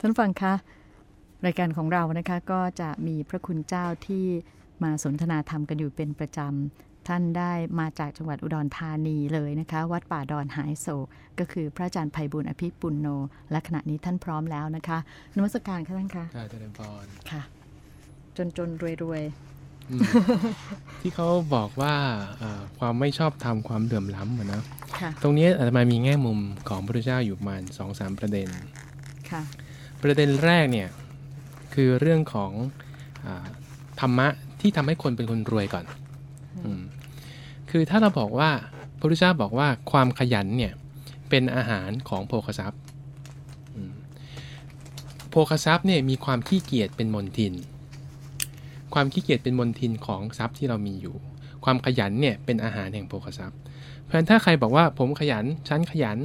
ท่านฟังคะรายการของเรานะคะก็จะมีพระคุณเจ้าที่มาสนทนาธรรมกันอยู่เป็นประจำท่านได้มาจากจังหวัดอุดรธานีเลยนะคะ วัดป่าดอนหายโศกก็คือพระอาจารย์ไพบุญอภิปุณโนและขณะนี้ท่านพร้อมแล้วนะคะนมัสการค่ะท่านคะค่ะเจริญพรค่ะ จนจนรวยรวยอืมที่เขาบอกว่าเอ่อความไม่ชอบธรรมความเดือมล้ำอะนะๆค่ะตรงนี้อาจจะมามีแง่มุมของพระพุทธเจ้าอยู่ประมาณสองสามประเด็นค่ะ ประเด็นแรกเนี่ยคือเรื่องของอาธรรมะที่ทำให้คนเป็นคนรวยก่อนอืมคือถ้าเราบอกว่าพระพุทธเจ้าบอกว่าความขยันเนี่ยเป็นอาหารของโภคทรัพย์อืมโภคทรัพย์เนี่ยมีความขี้เกียจเป็นมนทิน ความขี้เกียจเป็นมนทินของทรัพย์ที่เรามีอยู่ ความขยันเนี่ยเป็นอาหารแห่งโภคทรัพย์ เพราะฉะนั้นถ้าใครบอกว่าผมขยันฉันขยัน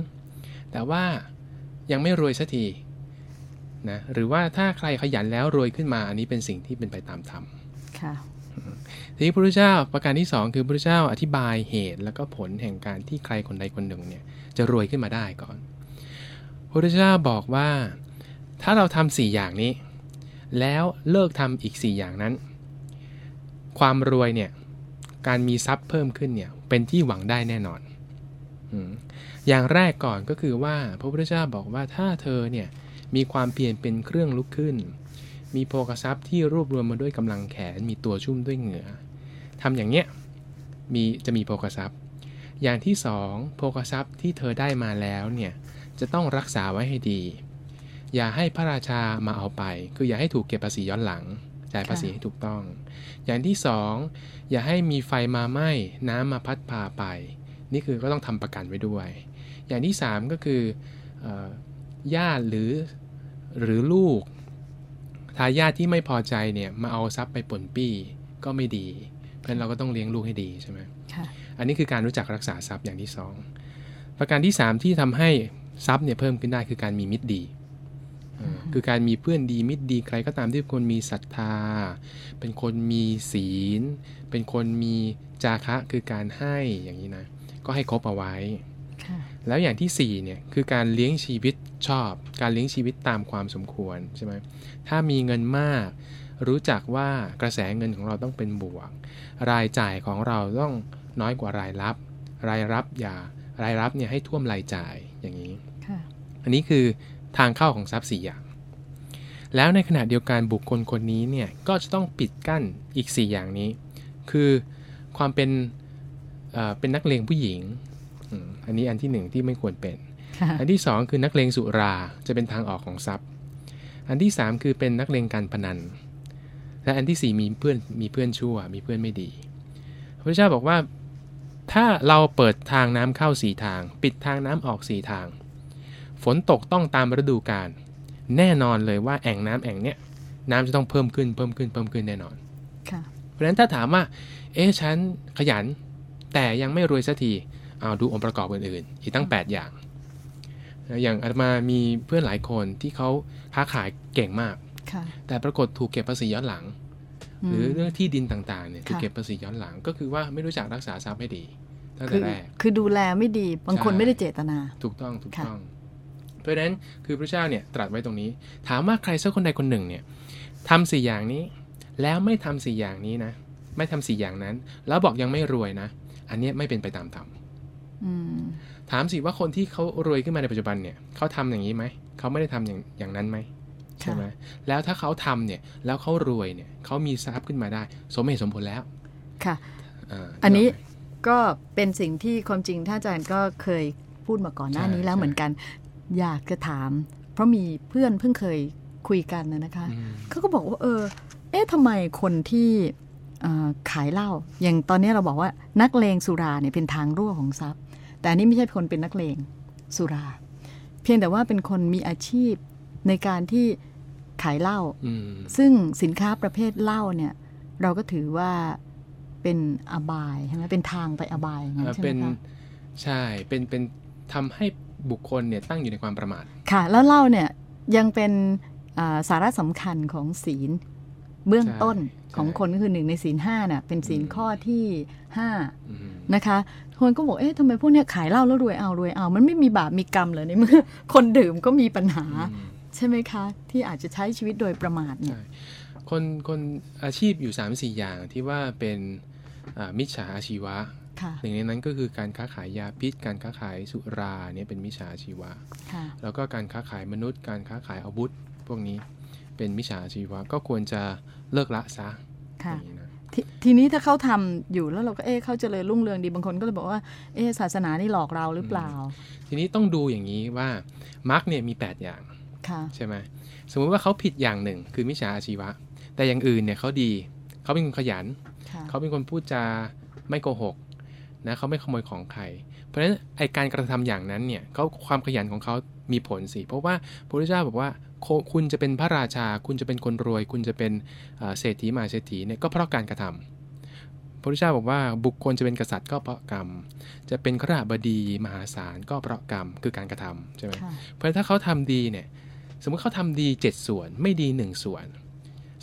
แต่ว่ายังไม่รวยสักที นะหรือว่าถ้าใครขยันแล้วรวยขึ้นมา อันนี้เป็นสิ่งที่เป็นไปตามธรรมค่ะทีนี้พระพุทธเจ้าประการที่สองคือพระพุทธเจ้าอธิบายเหตุ แล้วก็ผลแห่งการที่ใครคนใดคนหนึ่งเนี่ยจะรวยขึ้นมาได้ก่อน พระพุทธเจ้าบอกว่าถ้าเราทำสี่อย่างนี้ แล้วเลิกทำอีกสี่อย่างนั้น ความรวยเนี่ยการมีทรัพย์เพิ่มขึ้นเนี่ยเป็นที่หวังได้แน่นอนอืมอย่างแรกก่อนก็คือว่าพระพุทธเจ้าบอกว่าถ้าเธอเนี่ย มีความเพียรเป็นเครื่องลุกขึ้น มีโภคทรัพย์ที่รวบรวมมาด้วยกำลังแขน มีตัวชุ่มด้วยเหงื่อทำอย่างเนี้ยมีจะมีโภคทรัพย์ อย่างที่สองโภคทรัพย์ที่เธอได้มาแล้วเนี่ยจะต้องรักษาไว้ให้ดี อย่าให้พระราชามาเอาไป คืออย่าให้ถูกเก็บภาษีย้อนหลังจ่ายภาษีให้ถูกต้อง อย่างที่สองอย่าให้มีไฟมาไหม้น้ำมาพัดพาไป นี่คือก็ต้องทำประกันไว้ด้วย อย่างที่สามก็คืออ ญาติหรือหรือลูกทายาทที่ไม่พอใจเนี่ยมาเอาทรัพย์ไปป่นปี้ก็ไม่ดี เพราะฉะนั้นเราก็ต้องเลี้ยงลูกให้ดีใช่ไหมค่ะอันนี้คือการรู้จักรักษาทรัพย์อย่างที่สองประการที่3ที่ทำให้ทรัพย์เนี่ยเพิ่มขึ้นได้คือการมีมิตรดีเออคือการมีเพื่อนดีมิตรดีใครก็ตามที่เป็นคนมีศรัทธา เป็นคนมีศีล เป็นคนมีจาคะคือการให้อย่างนี้นะ ก็ให้ครบเอาไว้ค่ะ แล้วอย่างที่4เนี่ยคือการเลี้ยงชีวิตชอบ การเลี้ยงชีวิตตามความสมควรใช่ไหมถ้ามีเงินมาก รู้จักว่ากระแสเงินของเราต้องเป็นบวก รายจ่ายของเราต้องน้อยกว่ารายรับ รายรับอย่ารายรับเนี่ยให้ท่วมรายจ่ายอย่างนี้ค่ะอันนี้คือทางเข้าของทรัพย์สี่อย่าง แล้วในขณะเดียวกันบุคคลคนนี้เนี่ยก็จะต้องปิดกั้นอีก 4 อย่างนี้ คือความเป็นเอ่อเป็นนักเลงผู้หญิง อืมอันนี้อันที่หนึ่งที่ไม่ควรเป็นค่ะอันที่สองคือนักเลงสุราจะเป็นทางออกของทรัพย์ อันที่สามคือเป็นนักเลงการพนัน และอันที่สี่มีเพื่อนมีเพื่อนชั่ว มีเพื่อนไม่ดี พระเจ้าบอกว่าถ้าเราเปิดทางน้ำเข้าสี่ทาง ปิดทางน้ำออกสี่ทาง ฝนตกต้องตามฤดูกาลแน่นอนเลยว่าแอ่งน้ำแอ่งเนี้ยน้ำจะต้องเพิ่มขึ้นเพิ่มขึ้นเพิ่มขึ้นแน่นอนค่ะเพราะฉะนั้นถ้าถามว่า เอ๊ะฉันขยัน แต่ยังไม่รวยสักที เอาดูองค์ประกอบอื่นๆ อีกตั้ง 8 อย่าง อย่างอาตมามีเพื่อนหลายคนที่เขาค้าขายเก่งมากค่ะแต่ปรากฏถูกเก็บภาษีย้อนหลัง หรือเรื่องที่ดินต่างๆเนี่ยถูกค่ะเก็บภาษีย้อนหลัง ก็คือว่าไม่รู้จักรักษาทรัพย์ให้ดีตั้งคืแต่อแรก คือดูแลไม่ดี บางคนใช่ไม่ได้เจตนา ถูกต้อง ถูกค่ะต้อง เพราะฉะนั้นคือพระเจ้าเนี่ยตรัสไว้ตรงนี้ ถามว่าใครสักคนใดคนหนึ่งเนี่ยทำสี่อย่างนี้ แล้วไม่ทำสี่อย่างนี้นะ ไม่ทำสี่อย่างนั้น แล้วบอกยังไม่รวยนะ อันเนี้ยไม่เป็นไปตามธรรมอืม ถามสิว่าคนที่เขารวยขึ้นมาในปัจจุบันเนี่ยเขาทำอย่างนี้ไหมเขาไม่ได้ทำอย่างอย่างนั้นไหมใช่ไหมแล้วถ้าเขาทำเนี่ยแล้วเขารวยเนี่ยเขามีทรัพย์ขึ้นมาได้ สมเหตุสมผลแล้วค่ะาอันนี้ก็เป็นสิ่งที่ความจริงท่านอาจารย์ก็เคยพูดมาก่อนหน้านี้แล้วเหมือนกัน อยากจะถาม เพราะมีเพื่อนเพิ่งเคยคุยกันนะนะคะอืมเขาก็บอกว่าเออ เอ๊ะทำไมคนที่เอ่อขายเหล้าอย่างตอนนี้เราบอกว่านักเลงสุราเนี่ยเป็นทางรั่วของทรัพย์ แต่อันนี้ไม่ใช่คนเป็นนักเลงสุรา เพียงแต่ว่าเป็นคนมีอาชีพในการที่ขายเหล้าอืมซึ่งสินค้าประเภทเหล้าเนี่ย เราก็ถือว่าเป็นอบายใช่ไหมเป็นทางไปอบายอย่างนั้นเอ่อใช่ไหมเป็นคะใช่เป็นเป็นทำให้บุคคลเนี่ยตั้งอยู่ในความประมาท ค่ะ แล้วเหล้าเนี่ยยังเป็นอ่าสาระสำคัญของศีลเบื้องใช่ต้นใช่ของคนก็คือหนึ่งในศีลห้าน่ะเป็นศีลอืมข้อที่ห้าอืมนะคะ คนก็บอกเอ๊ะทำไมพวกเนี้ยขายเหล้าแล้วรวยเอารวยเอา มันไม่มีบาปมีกรรมเหรอในเมื่อคนดื่มก็มีปัญหาอืมใช่ไหมคะ ที่อาจจะใช้ชีวิตโดยประมาทเนี่ยใช่คนคนอาชีพอยู่3 4อย่างที่ว่าเป็นอ่ามิจฉาอาชีวะค่ะหนึ่งในนั้นก็คือการค้าขายยาพิษ การค้าขายสุราเนี่ยเป็นมิจฉาอาชีวะค่ะแล้วก็การค้าขายมนุษย์ การค้าขายอาวุธ พวกนี้เป็นมิจฉาอาชีวะก็ควรจะเลิกละซะค่ะอย่างนี้นะ ททีนี้ถ้าเขาทำอยู่แล้วเราก็เอ๊ะเขาเจริญรุ่งเรืองดีบางคนก็เลยบอกว่าเอ๊ะศาสนานี่หลอกเราหรือเปล่า ทีนี้ต้องดูอย่างนี้ว่ามาร์กเนี่ยมี 8 อย่างค่ะใช่ไหมสมมุติว่าเขาผิดอย่างหนึ่งคือมิจฉาอาชีวะ แต่อย่างอื่นเนี่ยเขาดีเขาเป็นคนขยันค่ะเขาเป็นคนพูดจาไม่โกหกนะเขาไม่ขโมยของใคร เพราะฉะนั้นไอการกระทำอย่างนั้นเนี่ยเขาความขยันของเขา มีผลสิเพราะว่าพระพุทธเจ้าบอกว่าโคคุณจะเป็นพระราชา คุณจะเป็นคนรวย คุณจะเป็นเอ่อเศรษฐีมหาเศรษฐีเนี่ยก็เพราะการกระทำพระพุทธเจ้าบอกว่าบุคคลจะเป็นกษัตริย์ก็เพราะกรรม จะเป็นขราบดีมหาศาลก็เพราะกรรมคือการกระทำใช่ไหมค่ะเพราะฉะนั้นถ้าเขาทำดีเนี่ยสมมติเขาทำดี 7 ส่วนไม่ดี 1 ส่วน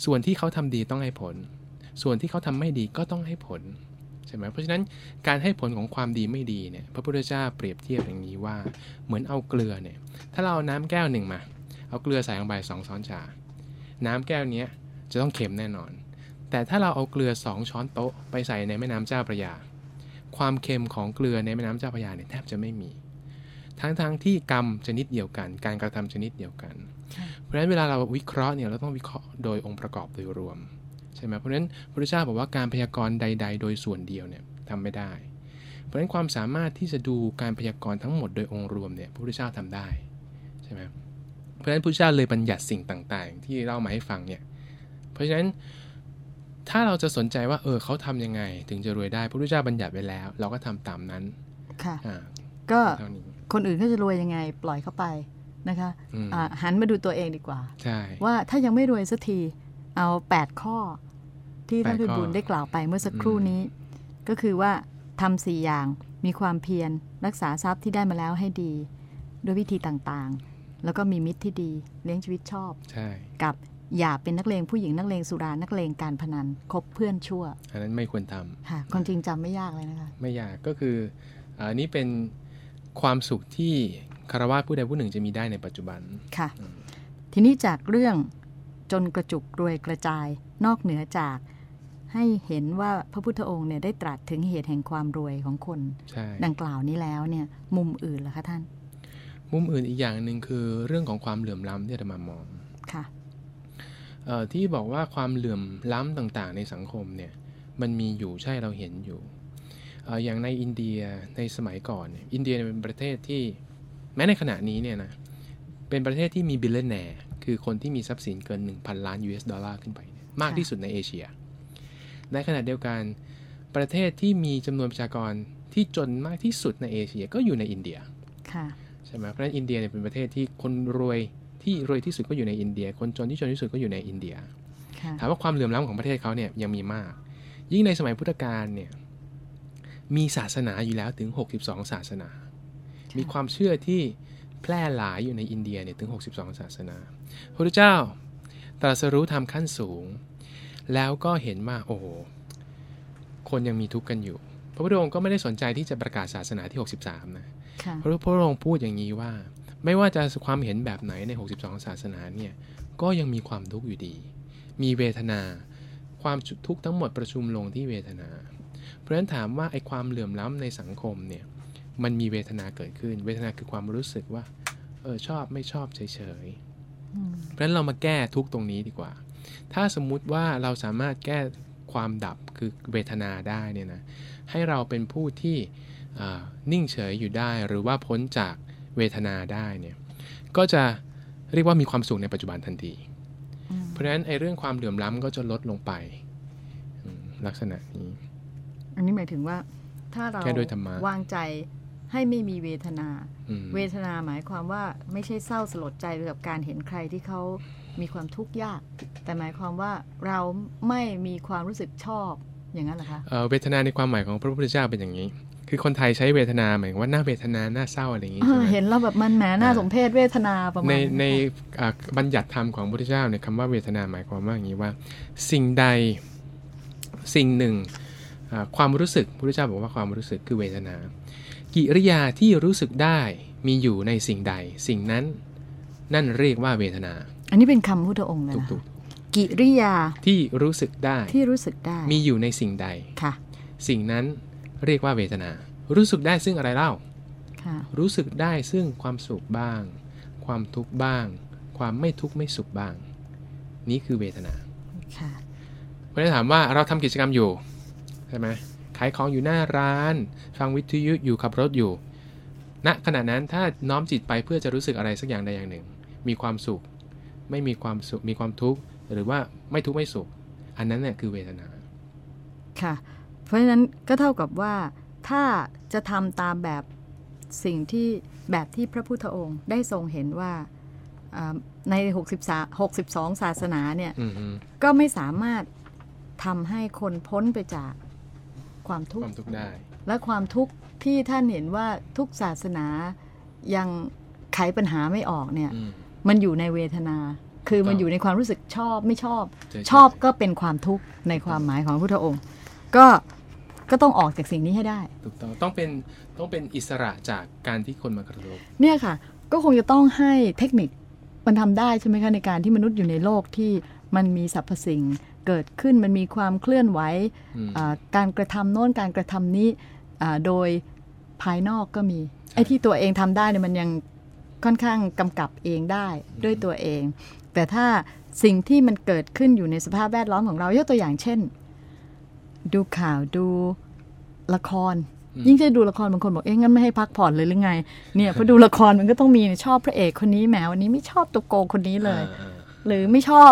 ส่วนที่เขาทำดีต้องให้ผล ส่วนที่เขาทำไม่ดีก็ต้องให้ผล ใช่ไหมเพราะฉะนั้นการให้ผลของความดีไม่ดีเนี่ยพระพุทธเจ้าเปรียบเทียบอย่างนี้ว่า เหมือนเอาเกลือเนี่ยถ้าเราเอาน้ำแก้วหนึ่งมา เอาเกลือใส่ลงไปสองช้อนชา น้ำแก้วเนี้ยจะต้องเค็มแน่นอน แต่ถ้าเราเอาเกลือ2ช้อนโต๊ะไปใส่ในแม่น้ำเจ้าพระยา ความเค็มของเกลือในแม่น้ำเจ้าพระยาเนี่ยแทบจะไม่มี ทั้งทงๆที่กรรมชนิดเดียวกัน การกระทำชนิดเดียวกันค่ะเพราะฉะนั้นเวลาเราวิเคราะห์เนี่ยเราต้องวิเคราะห์โดยองค์ประกอบโดยรวม ใช่ไหมเพราะฉะนั้นพระพุทธเจ้าบอกว่าการพยากรณ์ใด ๆ โดยส่วนเดียวเนี่ยทำไม่ได้ เพราะฉะนั้นความสามารถที่จะดูการพยากรณ์ทั้งหมดโดยองค์รวมเนี่ยพระพุทธเจ้าทำได้ใช่ไหมเพราะฉะนั้นพระพุทธเจ้าเลยบัญญัติสิ่งต่าง ๆ ที่เล่ามาให้ฟังเนี่ยเพราะฉะนั้นถ้าเราจะสนใจว่าเออเขาทำยังไง ถึงจะรวยได้พระพุทธเจ้าบัญญัติไว้แล้ว เราก็ทำตามนั้นค่ะอ่าก็เท่านี้คนอื่นเขาจะรวยยังไง ปล่อยเขาไปนะคะอืมอ่าหันมาดูตัวเองดีกว่าใช่ว่าถ้ายังไม่รวยสักทีเอา 8 ข้อ ที่ท่านแปพิดข้อบูลได้กล่าวไปเมื่อสักครู่อืมนี้ ก็คือว่าทำสี่อย่างมีความเพียรรักษาทรัพย์ที่ได้มาแล้วให้ดี ด้วยวิธีต่างๆ แล้วก็มีมิตรที่ดีเลี้ยงชีวิตชอบใช่กับอย่าเป็นนักเลงผู้หญิงนักเลงสุรานักเลงการพนันคบเพื่อนชั่วอันนั้นไม่ควรทำค่ะความจริงจำไม่ยากเลยนะคะไม่ยากก็คืออันนี้เป็นความสุขที่คารวะผู้ใดผู้หนึ่งจะมีได้ในปัจจุบันค่ะ ทีนี้จากเรื่องจนกระจุกรวยกระจายนอกเหนือจาก ให้เห็นว่าพระพุทธองค์เนี่ยได้ตรัสถึงเหตุแห่งความรวยของคนใช่ดังกล่าวนี้แล้วเนี่ยมุมอื่นล่ะคะท่าน มุมอื่นอีกอย่างหนึ่งคือเรื่องของความเหลื่อมล้ำที่อาตมามองค่ะเออที่บอกว่าความเหลื่อมล้ำต่างๆ ในสังคมเนี่ยมันมีอยู่ใช่เราเห็นอยู่เอออย่างในอินเดียในสมัยก่อนเนี่ยอินเดียเป็นประเทศที่แม้ในขณะนี้เนี่ยนะเป็นประเทศที่มี billionaire คือคนที่มีทรัพย์สินเกิน 1,000 ล้าน US ดอลลาร์ขึ้นไปเนี่ยมากค่ะที่สุดในเอเชีย ในขณะเดียวกันประเทศที่มีจำนวนประชากรที่จนมากที่สุดในเอเชียก็อยู่ในอินเดียค่ะใช่ไหมเพราะฉะนั้นอินเดียเนี่ยเป็นประเทศที่คนรวยที่รวยที่สุดก็อยู่ในอินเดีย คนจนที่จนที่สุดก็อยู่ในอินเดียค่ะถามว่าความเหลื่อมล้ำของประเทศเขาเนี่ยยังมีมาก ยิ่งในสมัยพุทธกาลเนี่ยมีศาสนาอยู่แล้วถึง 62 ศาสนา มีความเชื่อที่แพร่หลายอยู่ในอินเดียเนี่ยถึง 62 ศาสนา พระพุทธเจ้าตรัสรู้ทำขั้นสูง แล้วก็เห็นว่าโอ้โหคนยังมีทุกข์กันอยู่ พระพุทธองค์ก็ไม่ได้สนใจที่จะประกาศศาสนาที่ 63นะค่ะพระพุทธองค์พูดอย่างนี้ว่า ไม่ว่าจะความเห็นแบบไหนใน 62 ศาสนาเนี่ยก็ยังมีความทุกข์อยู่ดี มีเวทนา ความทุกข์ทั้งหมดประชุมลงที่เวทนา เพราะฉะนั้นถามว่าไอ้ความเหลื่อมล้ำในสังคมเนี่ยมันมีเวทนาเกิดขึ้น เวทนาคือความรู้สึกว่าเออชอบไม่ชอบเฉยๆอืมเพราะฉะนั้นเรามาแก้ทุกข์ตรงนี้ดีกว่า ถ้าสมมุติว่าเราสามารถแก้ความดับคือเวทนาได้เนี่ยนะให้เราเป็นผู้ที่อ่านิ่งเฉยอยู่ได้หรือว่าพ้นจากเวทนาได้เนี่ยก็จะเรียกว่ามีความสุขในปัจจุบันทันทีอืมเพราะฉะนั้นไอ้เรื่องความเหลื่อมล้ำก็จะลดลงไปอืมลักษณะนี้ อันนี้หมายถึงว่าถ้าเราแก้ด้วยธรรมะวางใจให้ไม่มีเวทนาอืมเวทนาหมายความว่าไม่ใช่เศร้าสลดใจไปกับการเห็นใครที่เขา มีความทุกข์ยาก แต่หมายความว่าเราไม่มีความรู้สึกชอบอย่างนั้นเหรอคะเอ่อเวทนาในความหมายของพระพุทธเจ้าเป็นอย่างนี้ คือคนไทยใช้เวทนาหมายถึงว่าหน้าเวทนาหน้าเศร้าอะไรอย่างนี้เอใช่อไหมเห็นแล้วแบบมันแหมน่าสมเพชเวทนาประมาณในนั้นในค่ะอ่าบัญญัติธรรมของพระพุทธเจ้าเนี่ยคำว่าเวทนาหมายความว่าอย่างนี้ว่า สิ่งใดสิ่งหนึ่งอ่าความรู้สึกพระพุทธเจ้าบอกว่าความรู้สึกคือเวทนา กิริยาที่รู้สึกได้มีอยู่ในสิ่งใด สิ่งนั้น นั่นเรียกว่าเวทนา อันนี้เป็นคำพุทธองค์เลยถูกนะถูกกิริยาที่รู้สึกได้ที่รู้สึกได้ มีอยู่ในสิ่งใดค่ะ สิ่งนั้นเรียกว่าเวทนา รู้สึกได้ซึ่งอะไรเล่าค่ะรู้สึกได้ซึ่งความสุขบ้าง ความทุกข์บ้าง ความไม่ทุกข์ไม่สุขบ้าง นี่คือเวทนาค่ะเพราะฉะนั้นถามว่าเราทำกิจกรรมอยู่ใช่ไหมขายของอยู่หน้าร้าน ฟังวิทยุอยู่ขับรถอยู่ณขณะนั้นถ้าน้อมจิตไปเพื่อจะรู้สึกอะไรสักอย่างใดอย่างหนึ่ง มีความสุข ไม่มีความสุขมีความทุกข์หรือว่าไม่ทุกข์ไม่สุข อันนั้นเนี่ยคือเวทนาค่ะ เพราะฉะนั้นก็เท่ากับว่าถ้าจะทำตามแบบสิ่งที่แบบที่พระพุทธองค์ได้ทรงเห็นว่าอ่าใน 63 62 ศาสนาเนี่ยอืมฮึก็ไม่สามารถทำให้คนพ้นไปจากความทุคกวาข์มทุกข์ได้ และความทุกข์ที่ท่านเห็นว่าทุกศาสนายังไขปัญหาไม่ออกเนี่ยอื มมันอยู่ในเวทนา คือมันถูกต้องอยู่ในความรู้สึกชอบไม่ชอบใช่ใช่ชอบก็เป็นความทุกข์ในความหมายของพระพุทธองค์ ก็ก็ต้องออกจากสิ่งนี้ให้ได้ถูกต้องต้องเป็นต้องเป็นอิสระจากการที่คนมากระทบเนี่ยค่ะ ก็คงจะต้องให้เทคนิคมันทำได้ใช่ไหมคะในการที่มนุษย์อยู่ในโลกที่มันมีสรรพสิ่งเกิดขึ้นมันมีความเคลื่อนไหวอืมอ่าการกระทำโน้นการกระทำนี้อ่าโดยภายนอกก็มีไอ้ที่ตัวเองทำได้เนี่ยมันยัง ค่อนข้างกำกับเองได้ด้วยตัวเอง แต่ถ้าสิ่งที่มันเกิดขึ้นอยู่ในสภาพแวดล้อมของเรายกตัวอย่างเช่น ดูข่าวดูละครอืมยิ่งจะดูละครบางคนบอกเอ๊ะงั้นไม่ให้พักผ่อนเลยหรือไง เนี่ยพอดูละครมันก็ต้องมีชอบพระเอกคนนี้แหมวันนี้ไม่ชอบตัวโกงคนนี้เลยอ่าหรือไม่ชอบ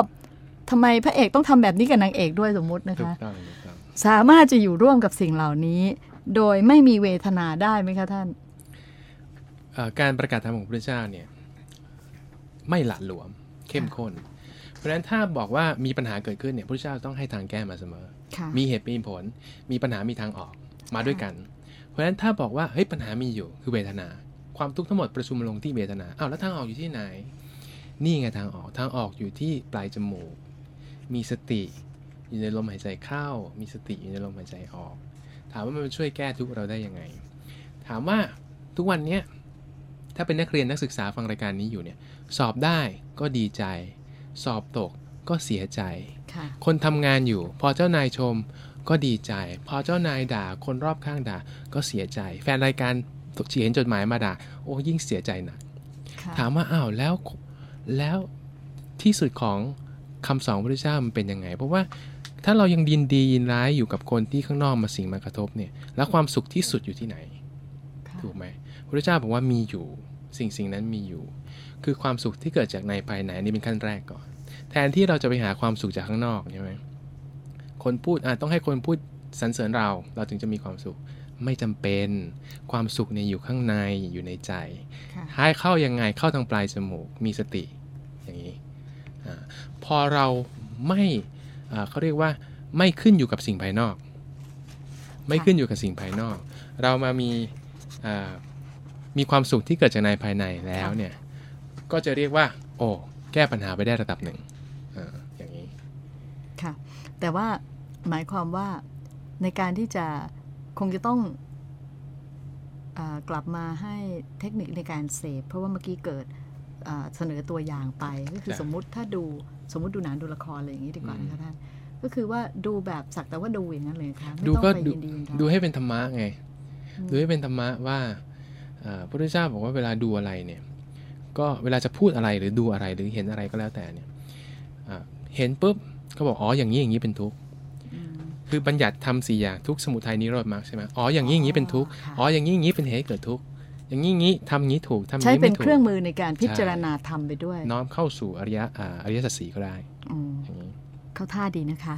ทำไมพระเอกต้องทำแบบนี้กับนางเอกด้วยสมมุติอ่านะถูกคะต้องถูกต้องสามารถจะอยู่ร่วมกับสิ่งเหล่านี้ โดยไม่มีเวทนาได้ไหมคะท่านเอ่อ การประกาศธรรมของพระเจ้าเนี่ยไม่หละหลวมเข้มข้น เพราะฉะนั้นถ้าบอกว่ามีปัญหาเกิดขึ้นเนี่ยพระเจ้าต้องให้ทางแก้มาเสมอค่ะมีเหตุมีผล มีปัญหามีทางออกมาด้วยกัน เพราะฉะนั้นถ้าบอกว่าเฮ้ยปัญหามีอยู่คือเวทนา ความทุกข์ทั้งหมดประชุมลงที่เวทนาอ้าวแล้วทางออกอยู่ที่ไหน นี่ไงทางออกทางออกอยู่ที่ปลายจมูก มีสติอยู่ในลมหายใจเข้า มีสติอยู่ในลมหายใจออก ถามว่ามันช่วยแก้ทุกข์เราได้ยังไง ถามว่าทุกวันเนี้ย ถ้าเป็นนักเรียนนักศึกษาฟังรายการนี้อยู่เนี่ยสอบได้ก็ดีใจ สอบตกก็เสียใจค่ะคนทำงานอยู่ พอเจ้านายชมก็ดีใจ พอเจ้านายด่า คนรอบข้างด่าก็เสียใจ แฟนรายการเขียนจดหมายมาด่าโอ้ยิ่งเสียใจหนักค่ะถามว่าอ้าวแล้วแล้วที่สุดของคำสอนของพระเจ้ามันเป็นยังไง เพราะว่าถ้าเรายังดินดียินร้ายอยู่กับคนที่ข้างนอกมาสิ่งมากระทบเนี่ย แล้วความสุขที่สุดอยู่ที่ไหนค่ะถูกไหมพระเจ้าบอกว่ามีอยู่ สิ่งสิ่งนั้นมีอยู่ คือความสุขที่เกิดจากในภายในนี่เป็นขั้นแรกก่อน แทนที่เราจะไปหาความสุขจากข้างนอกใช่ไหมคนพูดอะต้องให้คนพูดสรรเสริญเราเราถึงจะมีความสุขไม่จำเป็นความสุขเนี่ยอยู่ข้างในอยู่ในใจค่ะให้เข้ายังไงเข้าทางปลายจมูกมีสติอย่างนี้อาพอเราไม่อ่าเขาเรียกว่าไม่ขึ้นอยู่กับสิ่งภายนอก ไม่ขึ้นอยู่กับสิ่งภายนอก เรามามีอ่า มีความสุขที่เกิดจากในภายในแล้วเนี่ย ก็จะเรียกว่า โอ้แก้ปัญหาไปได้ระดับหนึ่งอาอย่างนี้ค่ะ แต่ว่าหมายความว่าในการที่จะคงจะต้องอากลับมาให้เทคนิคในการเสพเพราะว่าเมื่อกี้เกิดอ่าเสนอตัวอย่างไปก็คือจ้ะสมมุติถ้าดูสมมุติดูหนังดูละครอะไรอย่างนี้ดีกว่าอืมนะคะท่านก็คือว่าดูแบบสักแต่ว่าดูอย่างนั้นเลยค่ะไม่ดูต้องก็ไปดูยินดียินร้ายดูให้เป็นธรรมะไงอืมดูให้เป็นธรรมะว่าอ่า พระพุทธเจ้าบอกว่าเวลาดูอะไรเนี่ยก็เวลาจะพูดอะไรหรือดูอะไรหรือเห็นอะไรก็แล้วแต่เนี่ยอ่าเห็นปุ๊บก็บอกอ๋ออย่างนี้อย่างนี้เป็นทุกข์อืมคือบัญญัติทำสี่อย่างทุกข์สมุทัยนิโรธมรรคใช่ไหมอ๋ออย่างนี้อย่างนี้เป็นทุกข์ค่ะอ๋ออย่างนี้อย่างนี้เป็นเหตุให้เกิดทุกข์อย่างนี้อย่างนี้ทำอย่างนี้ถูกทำอย่างใช้นี้เป็นไม่ถูเคกรื่องมือในการพิจารณาธรรมไปด้วย น้อมเข้าสู่อริยะอ่าอริยสัจสีก็ได้อืมอย่างนี้เข้าท่าดีนะคะ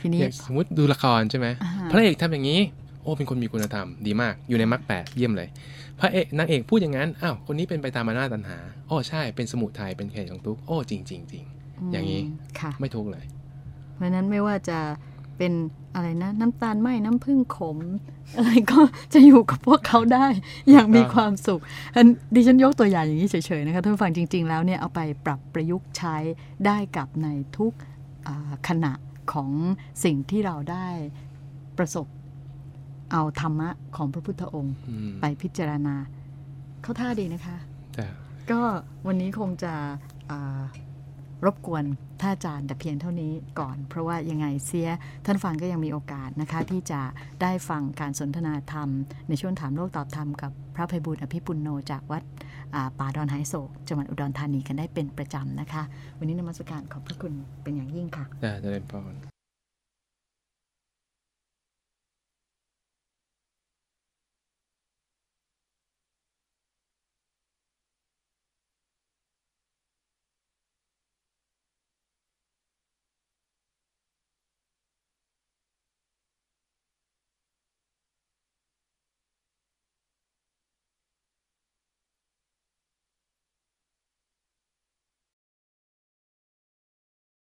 ทีนี้อย่างสมมติดูละครใช่ไหมอ่าฮะพระเอกทำอย่างนี้โอ้เป็นคนมีคุณธรรมดีมากอยู่ในมรรคแปดเยี่ยมเลย พระเอกนางเอกพูดอย่างนั้นอ้าวคนนี้เป็นไปตามอำนาจตัณหาโอ้ใช่เป็นสมุทัยเป็นเหตุของทุกข์โอ้จริงจริงจริงอย่างนี้มค่ะไม่ทุกข์เลย เพราะฉะนั้นไม่ว่าจะเป็นอะไรนะ น้ำตาลไหมน้ำผึ้งขม อะไรก็จะอยู่กับพวกเขาได้อย่างมีความสุขอันดิฉันยกตัวอย่างอย่างนี้เฉยๆนะคะท่านผู้ฟังจริง ๆ แล้วเนี่ยเอาไปปรับประยุกต์ใช้ได้กับในทุกอ่าขณะของสิ่งที่เราได้ประสบ เอาธรรมะของพระพุทธองค์อืมไปพิจารณา เข้าท่าดีนะคะแต่ก็วันนี้คงจะอ่ารบกวนท่านอาจารย์แต่เพียงเท่านี้ก่อน เพราะว่ายังไงเสียท่านฟังก็ยังมีโอกาสนะคะที่จะได้ฟังการสนทนาธรรม ในช่วงถามโลกตอบธรรมกับพระภัยบุญอภิปุณโนจากวัดอ่าป่าดอนไฮโศกจังหวัดอุดรธานีกันได้เป็นประจำนะคะ วันนี้นมัสการขอบพระคุณเป็นอย่างยิ่งค่ะจะเจริญพร